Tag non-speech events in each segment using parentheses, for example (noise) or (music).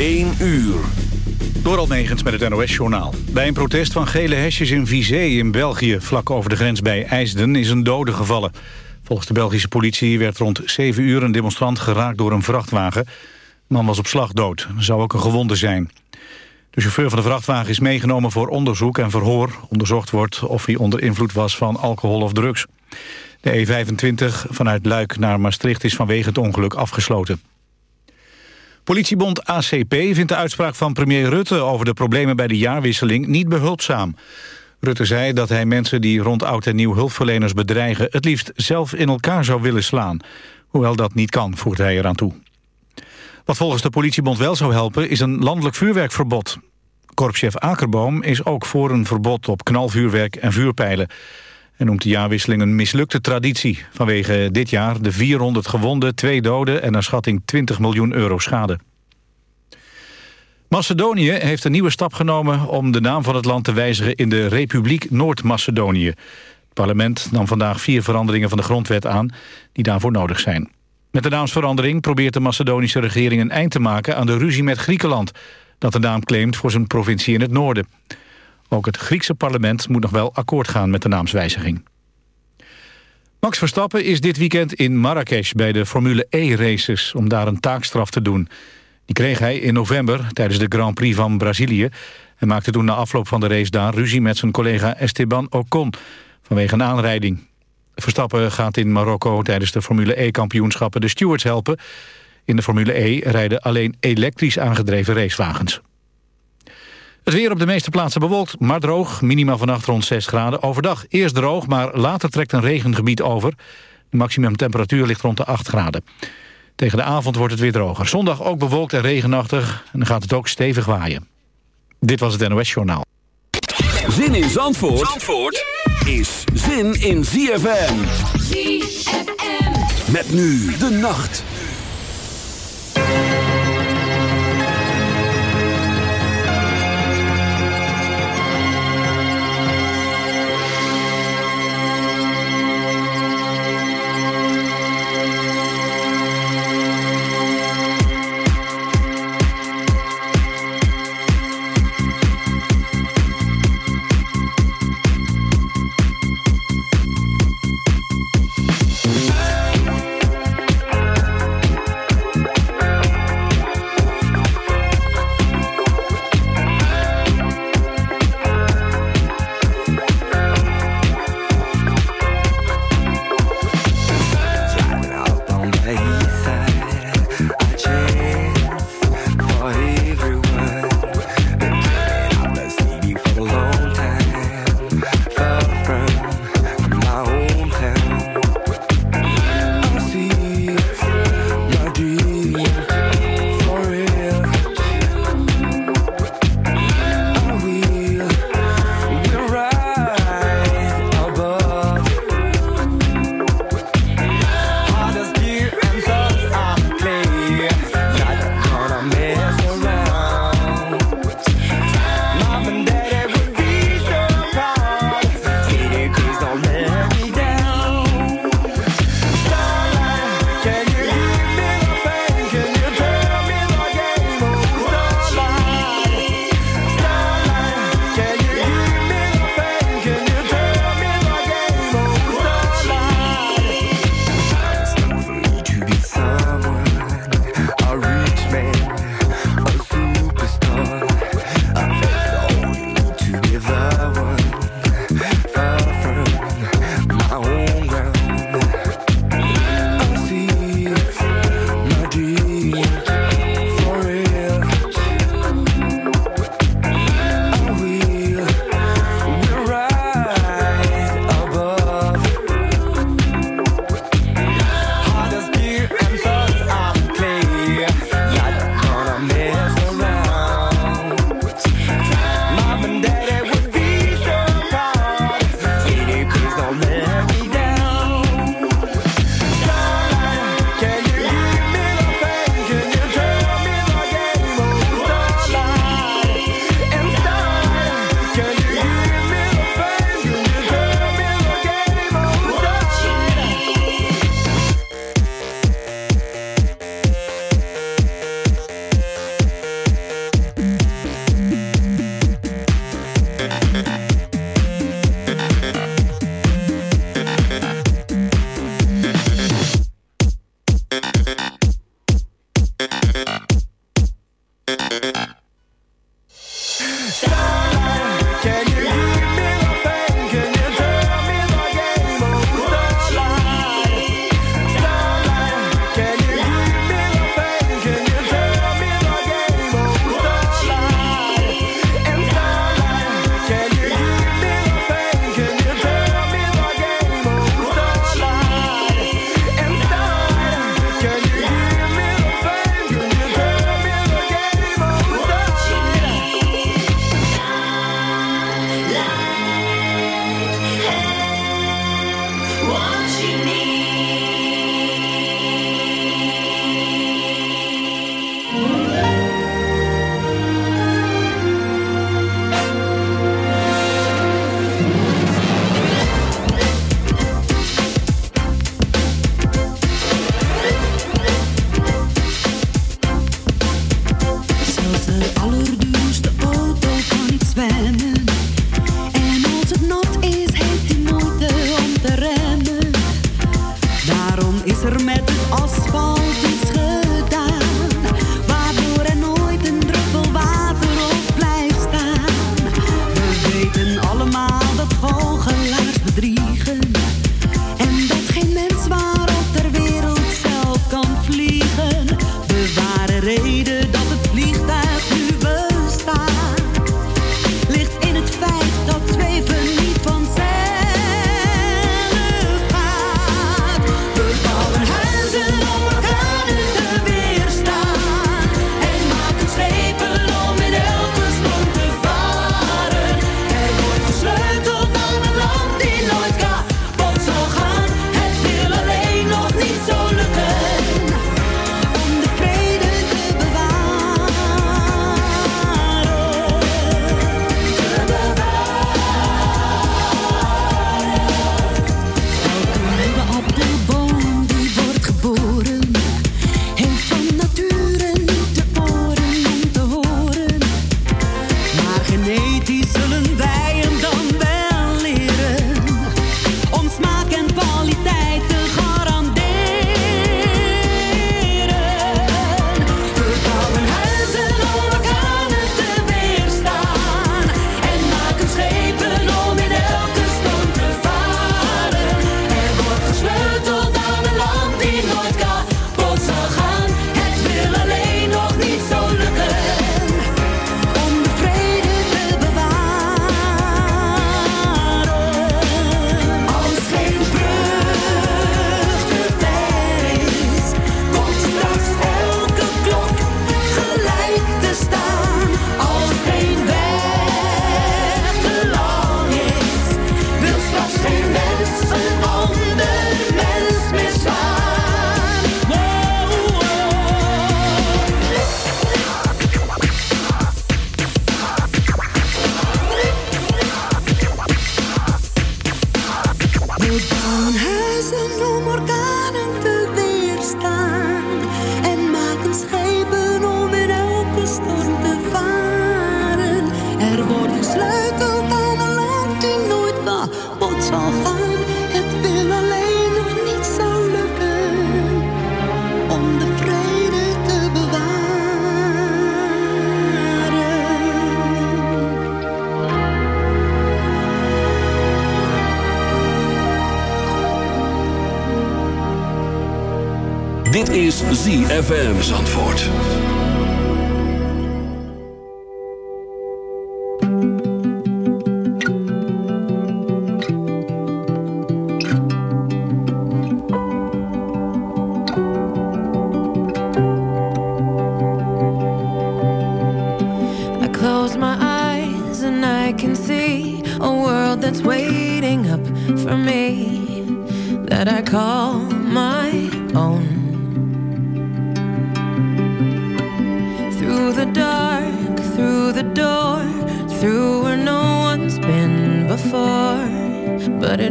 1 uur. Door Megens met het NOS-journaal. Bij een protest van gele hesjes in Vizé in België... vlak over de grens bij IJsden is een dode gevallen. Volgens de Belgische politie werd rond 7 uur een demonstrant geraakt door een vrachtwagen. De man was op slag dood. Zou ook een gewonde zijn. De chauffeur van de vrachtwagen is meegenomen voor onderzoek en verhoor. Onderzocht wordt of hij onder invloed was van alcohol of drugs. De E25 vanuit Luik naar Maastricht is vanwege het ongeluk afgesloten. Politiebond ACP vindt de uitspraak van premier Rutte... over de problemen bij de jaarwisseling niet behulpzaam. Rutte zei dat hij mensen die rond oud en nieuw hulpverleners bedreigen... het liefst zelf in elkaar zou willen slaan. Hoewel dat niet kan, voegt hij eraan toe. Wat volgens de politiebond wel zou helpen is een landelijk vuurwerkverbod. Korpschef Akerboom is ook voor een verbod op knalvuurwerk en vuurpijlen. En noemt de jaarwisseling een mislukte traditie. Vanwege dit jaar de 400 gewonden, twee doden en naar schatting 20 miljoen euro schade. Macedonië heeft een nieuwe stap genomen om de naam van het land te wijzigen in de Republiek Noord-Macedonië. Het parlement nam vandaag vier veranderingen van de grondwet aan die daarvoor nodig zijn. Met de naamsverandering probeert de Macedonische regering een eind te maken aan de ruzie met Griekenland, dat de naam claimt voor zijn provincie in het noorden. Ook het Griekse parlement moet nog wel akkoord gaan met de naamswijziging. Max Verstappen is dit weekend in Marrakesh bij de Formule E-races... om daar een taakstraf te doen. Die kreeg hij in november tijdens de Grand Prix van Brazilië... en maakte toen na afloop van de race daar ruzie met zijn collega Esteban Ocon... vanwege een aanrijding. Verstappen gaat in Marokko tijdens de Formule E-kampioenschappen de stewards helpen. In de Formule E rijden alleen elektrisch aangedreven racewagens. Het weer op de meeste plaatsen bewolkt, maar droog. Minima vannacht rond 6 graden. Overdag eerst droog, maar later trekt een regengebied over. De maximumtemperatuur ligt rond de 8 graden. Tegen de avond wordt het weer droger. Zondag ook bewolkt en regenachtig. En dan gaat het ook stevig waaien. Dit was het NOS Journaal. Zin in Zandvoort, Zandvoort is zin in ZFM. ZFM. Met nu de nacht.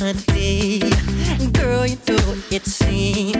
constantly. Girl, you know it seems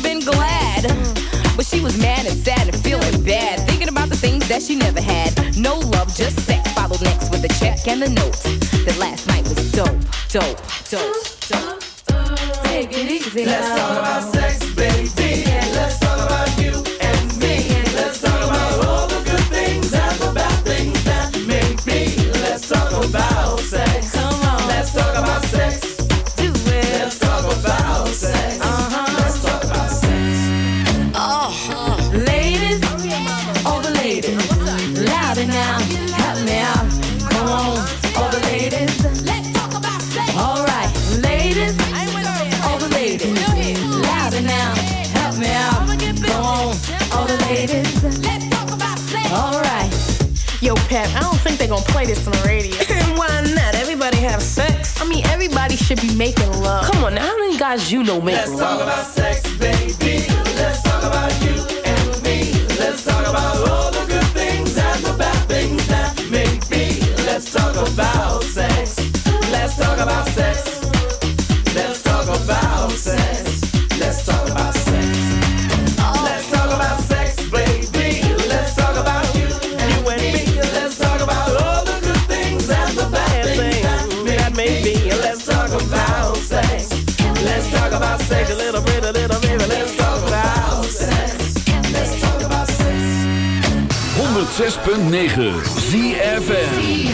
was mad and sad and feeling bad, thinking about the things that she never had. No love, just sex. Followed next with a check and a note. That last night was dope, dope, dope. Ladies. Let's talk about sex. All right. Yo, Pep, I don't think they're gonna play this on the radio. And (laughs) why not? Everybody have sex. I mean, everybody should be making love. Come on, now, how many guys you know make love? Let's talk about sex, baby. Let's talk about you and me. Let's talk about all the good things and the bad things that make me. Let's talk about sex. Let's talk about sex. 106.9 ZFM.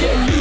Get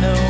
know.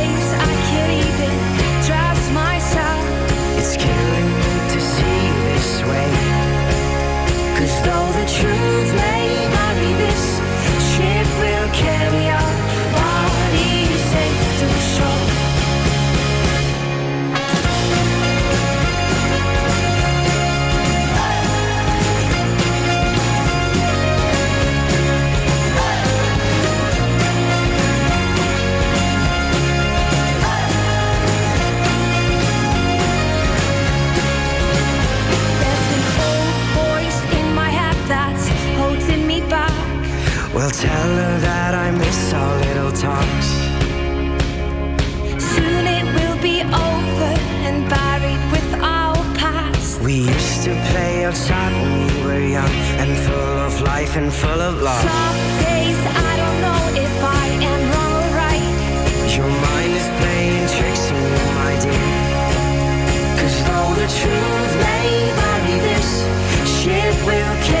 outside when we were young and full of life and full of love. Some days I don't know if I am wrong or right. Your mind is playing tricks on you, my dear. Cause though the truth may vary, this ship will carry